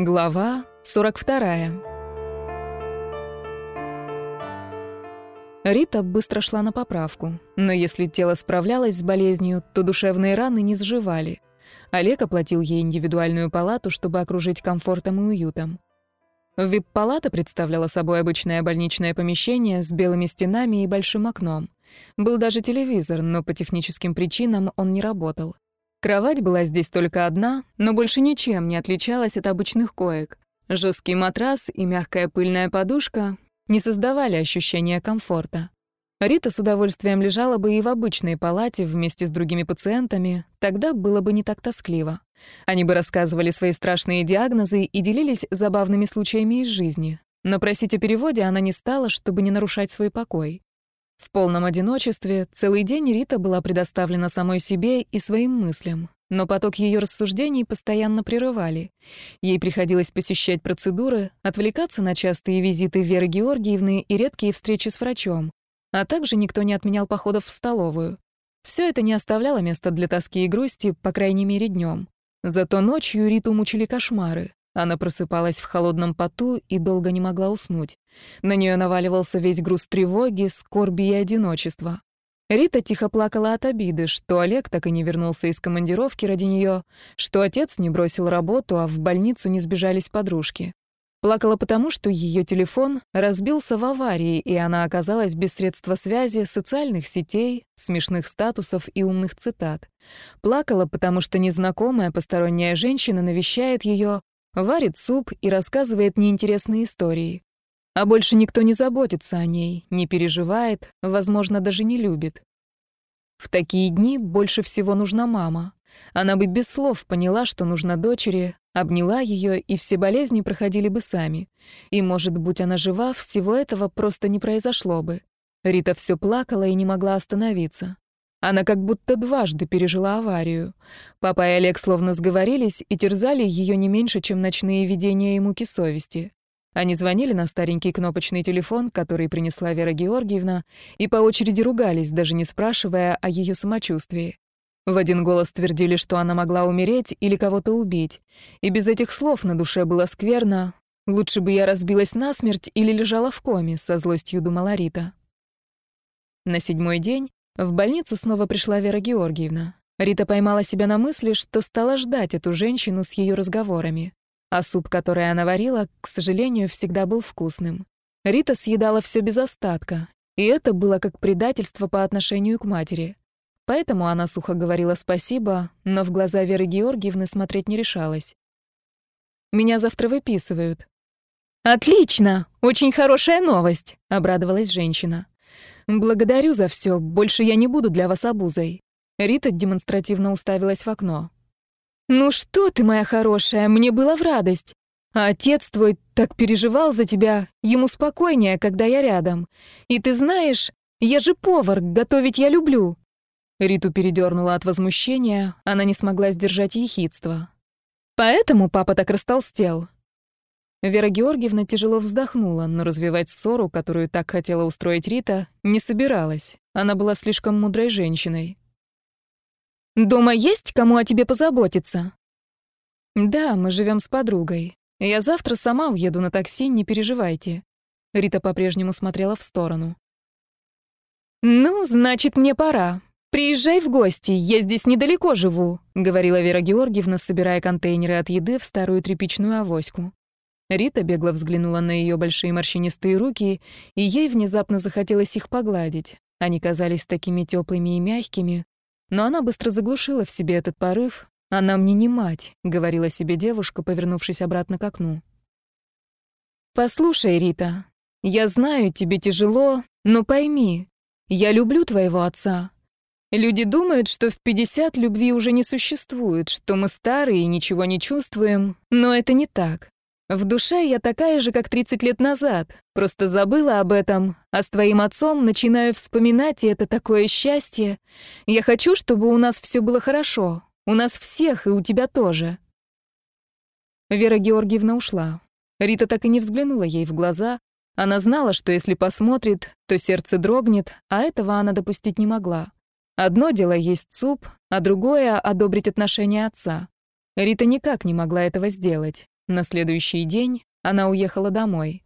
Глава 42. Рита быстро шла на поправку, но если тело справлялось с болезнью, то душевные раны не сживали. Олег оплатил ей индивидуальную палату, чтобы окружить комфортом и уютом. Вип-палата представляла собой обычное больничное помещение с белыми стенами и большим окном. Был даже телевизор, но по техническим причинам он не работал. Кровать была здесь только одна, но больше ничем не отличалась от обычных коек. Жесткий матрас и мягкая пыльная подушка не создавали ощущения комфорта. Рита с удовольствием лежала бы и в обычной палате вместе с другими пациентами, тогда было бы не так тоскливо. Они бы рассказывали свои страшные диагнозы и делились забавными случаями из жизни. Но просить о переводе она не стала, чтобы не нарушать свой покой. В полном одиночестве целый день Рита была предоставлена самой себе и своим мыслям, но поток ее рассуждений постоянно прерывали. Ей приходилось посещать процедуры, отвлекаться на частые визиты Веры Георгиевны и редкие встречи с врачом, а также никто не отменял походов в столовую. Все это не оставляло места для тоски и грусти, по крайней мере, днем. Зато ночью Риту мучили кошмары. Она просыпалась в холодном поту и долго не могла уснуть. На нее наваливался весь груз тревоги, скорби и одиночества. Рита тихо плакала от обиды, что Олег так и не вернулся из командировки ради нее, что отец не бросил работу, а в больницу не сбежались подружки. Плакала потому, что ее телефон разбился в аварии, и она оказалась без средства связи, социальных сетей, смешных статусов и умных цитат. Плакала потому, что незнакомая посторонняя женщина навещает ее, Варит суп и рассказывает неинтересные истории. А больше никто не заботится о ней, не переживает, возможно, даже не любит. В такие дни больше всего нужна мама. Она бы без слов поняла, что нужно дочери, обняла ее, и все болезни проходили бы сами. И, может, быть, она жива, всего этого просто не произошло бы. Рита все плакала и не могла остановиться. Она как будто дважды пережила аварию. Папа и Олег словно сговорились и терзали ее не меньше, чем ночные видения и муки совести. Они звонили на старенький кнопочный телефон, который принесла Вера Георгиевна, и по очереди ругались, даже не спрашивая о ее самочувствии. В один голос твердили, что она могла умереть или кого-то убить. И без этих слов на душе было скверно. «Лучше бы я разбилась насмерть или лежала в коме», — со злостью думала Рита. На седьмой день в больницу снова пришла Вера Георгиевна. Рита поймала себя на мысли, что стала ждать эту женщину с ее разговорами. А суп, который она варила, к сожалению, всегда был вкусным. Рита съедала все без остатка, и это было как предательство по отношению к матери. Поэтому она сухо говорила спасибо, но в глаза Веры Георгиевны смотреть не решалась. «Меня завтра выписывают». «Отлично! Очень хорошая новость!» — обрадовалась женщина. «Благодарю за все. Больше я не буду для вас обузой». Рита демонстративно уставилась в окно. «Ну что ты, моя хорошая, мне было в радость. А отец твой так переживал за тебя, ему спокойнее, когда я рядом. И ты знаешь, я же повар, готовить я люблю». Риту передернула от возмущения, она не смогла сдержать ехидство. «Поэтому папа так растолстел. Вера Георгиевна тяжело вздохнула, но развивать ссору, которую так хотела устроить Рита, не собиралась. Она была слишком мудрой женщиной. «Дома есть кому о тебе позаботиться?» «Да, мы живем с подругой. Я завтра сама уеду на такси, не переживайте». Рита по-прежнему смотрела в сторону. «Ну, значит, мне пора. Приезжай в гости, я здесь недалеко живу», — говорила Вера Георгиевна, собирая контейнеры от еды в старую тряпичную авоську. Рита бегло взглянула на ее большие морщинистые руки, и ей внезапно захотелось их погладить. Они казались такими теплыми и мягкими, но она быстро заглушила в себе этот порыв. «Она мне не мать», — говорила себе девушка, повернувшись обратно к окну. «Послушай, Рита, я знаю, тебе тяжело, но пойми, я люблю твоего отца. Люди думают, что в 50 любви уже не существует, что мы старые и ничего не чувствуем, но это не так. В душе я такая же, как 30 лет назад. Просто забыла об этом, а с твоим отцом начинаю вспоминать, и это такое счастье. Я хочу, чтобы у нас все было хорошо. У нас всех, и у тебя тоже. Вера Георгиевна ушла. Рита так и не взглянула ей в глаза. Она знала, что если посмотрит, то сердце дрогнет, а этого она допустить не могла. Одно дело есть суп, а другое — одобрить отношения отца. Рита никак не могла этого сделать. На следующий день она уехала домой.